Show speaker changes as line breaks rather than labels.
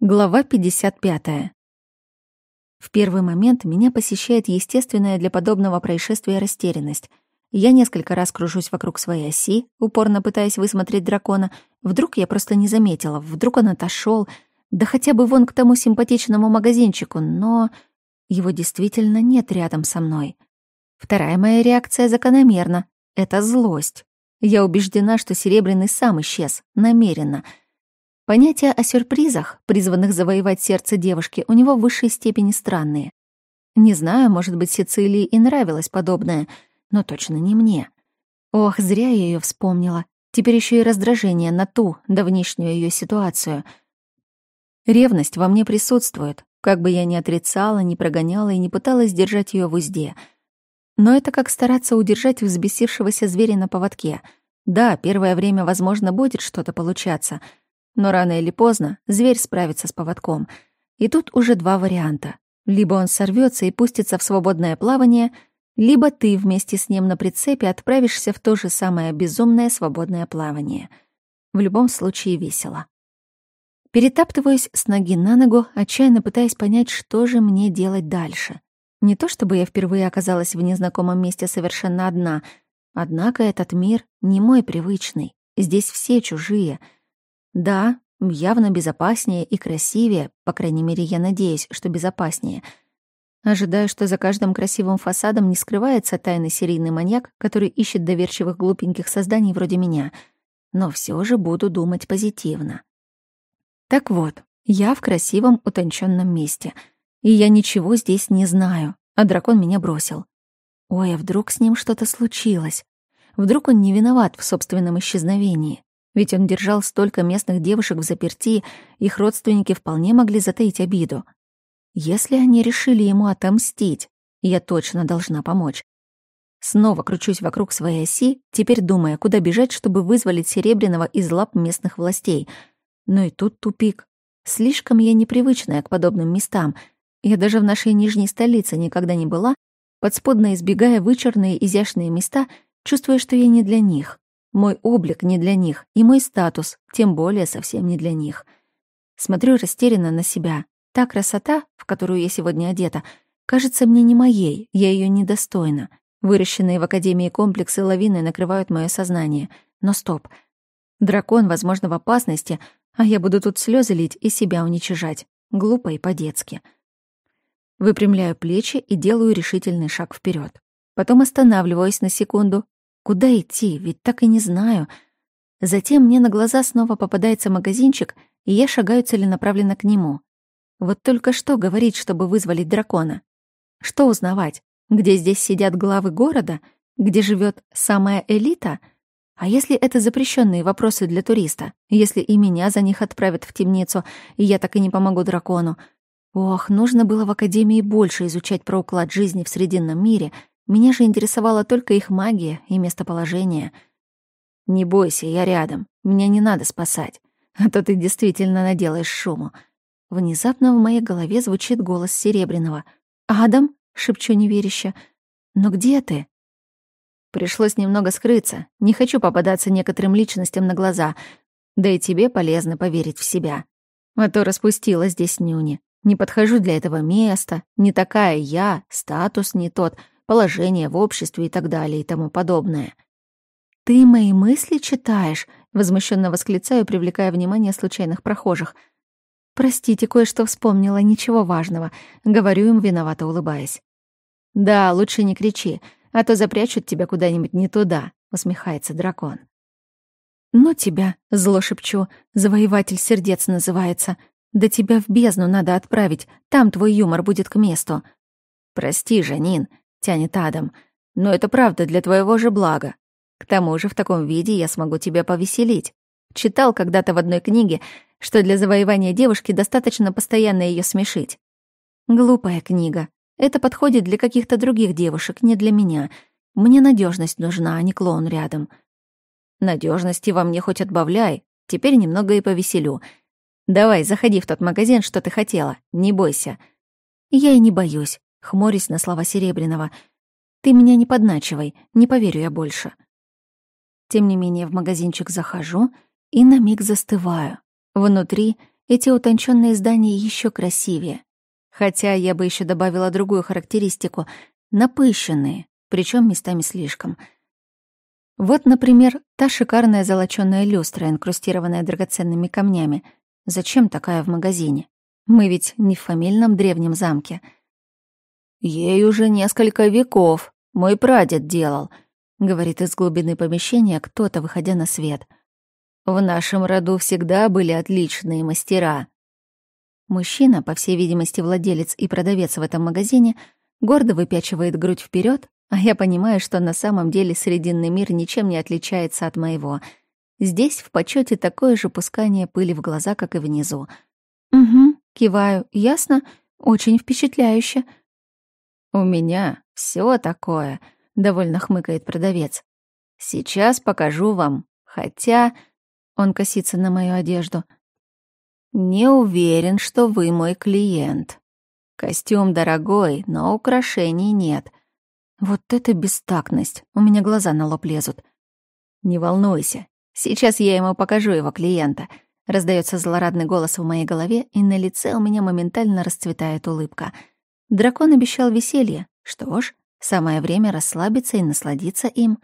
Глава 55. В первый момент меня посещает естественная для подобного происшествия растерянность. Я несколько раз кружусь вокруг своей оси, упорно пытаясь высмотреть дракона. Вдруг я просто не заметила, вдруг он отошел, да хотя бы вон к тому симпатичному магазинчику, но его действительно нет рядом со мной. Вторая моя реакция закономерна — это злость. Я убеждена, что Серебряный сам исчез, намеренно — Понятия о сюрпризах, призванных завоевать сердце девушки, у него в высшей степени странные. Не знаю, может быть, Сицилии и нравилось подобное, но точно не мне. Ох, зря я ее вспомнила. Теперь еще и раздражение на ту давнишнюю ее ситуацию. Ревность во мне присутствует, как бы я ни отрицала, ни прогоняла и не пыталась держать ее в узде. Но это как стараться удержать взбесившегося зверя на поводке. Да, первое время, возможно, будет что-то получаться — но рано или поздно зверь справится с поводком. И тут уже два варианта. Либо он сорвется и пустится в свободное плавание, либо ты вместе с ним на прицепе отправишься в то же самое безумное свободное плавание. В любом случае весело. Перетаптываюсь с ноги на ногу, отчаянно пытаясь понять, что же мне делать дальше. Не то чтобы я впервые оказалась в незнакомом месте совершенно одна, однако этот мир не мой привычный. Здесь все чужие — да, явно безопаснее и красивее, по крайней мере, я надеюсь, что безопаснее. Ожидаю, что за каждым красивым фасадом не скрывается тайный серийный маньяк, который ищет доверчивых глупеньких созданий вроде меня. Но все же буду думать позитивно. Так вот, я в красивом утонченном месте, и я ничего здесь не знаю, а дракон меня бросил. Ой, а вдруг с ним что-то случилось? Вдруг он не виноват в собственном исчезновении? Ведь он держал столько местных девушек в заперти, их родственники вполне могли затаить обиду. Если они решили ему отомстить, я точно должна помочь. Снова кручусь вокруг своей оси, теперь думая, куда бежать, чтобы вызволить Серебряного из лап местных властей. Но и тут тупик. Слишком я непривычная к подобным местам. Я даже в нашей нижней столице никогда не была, подспудно избегая вычурные изящные места, чувствуя, что я не для них. Мой облик не для них, и мой статус, тем более совсем не для них. Смотрю растерянно на себя. Та красота, в которую я сегодня одета, кажется мне не моей, я ее недостойна. Выращенные в Академии комплексы лавины накрывают мое сознание. Но стоп. Дракон, возможно, в опасности, а я буду тут слезы лить и себя уничижать. Глупо и по-детски. Выпрямляю плечи и делаю решительный шаг вперед. Потом останавливаюсь на секунду, Куда идти, ведь так и не знаю. Затем мне на глаза снова попадается магазинчик, и я шагаю целенаправленно к нему. Вот только что говорить, чтобы вызволить дракона? Что узнавать? Где здесь сидят главы города? Где живет самая элита? А если это запрещенные вопросы для туриста? Если и меня за них отправят в темницу, и я так и не помогу дракону? Ох, нужно было в Академии больше изучать про уклад жизни в Срединном мире — меня же интересовала только их магия и местоположение. «Не бойся, я рядом. Меня не надо спасать. А то ты действительно наделаешь шуму». Внезапно в моей голове звучит голос Серебряного. «Адам?» — шепчу неверяще. «Но где ты?» Пришлось немного скрыться. Не хочу попадаться некоторым личностям на глаза. Да и тебе полезно поверить в себя. А то распустила здесь нюни. Не подхожу для этого места. Не такая я, статус не тот — положение в обществе и так далее и тому подобное. «Ты мои мысли читаешь?» — возмущенно восклицаю, привлекая внимание случайных прохожих. «Простите, кое-что вспомнила, ничего важного», — говорю им, виновато улыбаясь. «Да, лучше не кричи, а то запрячут тебя куда-нибудь не туда», — усмехается дракон. «Ну тебя», — зло шепчу, — «завоеватель сердец называется. Да тебя в бездну надо отправить, там твой юмор будет к месту». «Прости, Жанин», — тянет Адам. «Но это правда для твоего же блага. К тому же в таком виде я смогу тебя повеселить. Читал когда-то в одной книге, что для завоевания девушки достаточно постоянно ее смешить. Глупая книга. Это подходит для каких-то других девушек, не для меня. Мне надежность нужна, а не клоун рядом. Надежности во мне хоть отбавляй. Теперь немного и повеселю. Давай, заходи в тот магазин, что ты хотела. Не бойся. Я и не боюсь хмурясь на слова Серебряного. «Ты меня не подначивай, не поверю я больше». Тем не менее в магазинчик захожу и на миг застываю. Внутри эти утонченные здания еще красивее. Хотя я бы еще добавила другую характеристику — напыщенные, причем местами слишком. Вот, например, та шикарная золочёная люстра, инкрустированная драгоценными камнями. Зачем такая в магазине? Мы ведь не в фамильном древнем замке. Ей уже несколько веков. Мой прадед делал, говорит из глубины помещения кто-то, выходя на свет. В нашем роду всегда были отличные мастера. Мужчина, по всей видимости, владелец и продавец в этом магазине, гордо выпячивает грудь вперед, а я понимаю, что на самом деле Срединный мир ничем не отличается от моего. Здесь в почете такое же пускание пыли в глаза, как и внизу. «Угу», — киваю, «ясно, очень впечатляюще». «У меня все такое», — довольно хмыкает продавец. «Сейчас покажу вам, хотя...» — он косится на мою одежду — «Не уверен, что вы мой клиент. Костюм дорогой, но украшений нет. Вот это бестактность, у меня глаза на лоб лезут. Не волнуйся, сейчас я ему покажу его клиента». Раздается злорадный голос в моей голове, и на лице у меня моментально расцветает улыбка. Дракон обещал веселье. Что ж, самое время расслабиться и насладиться им.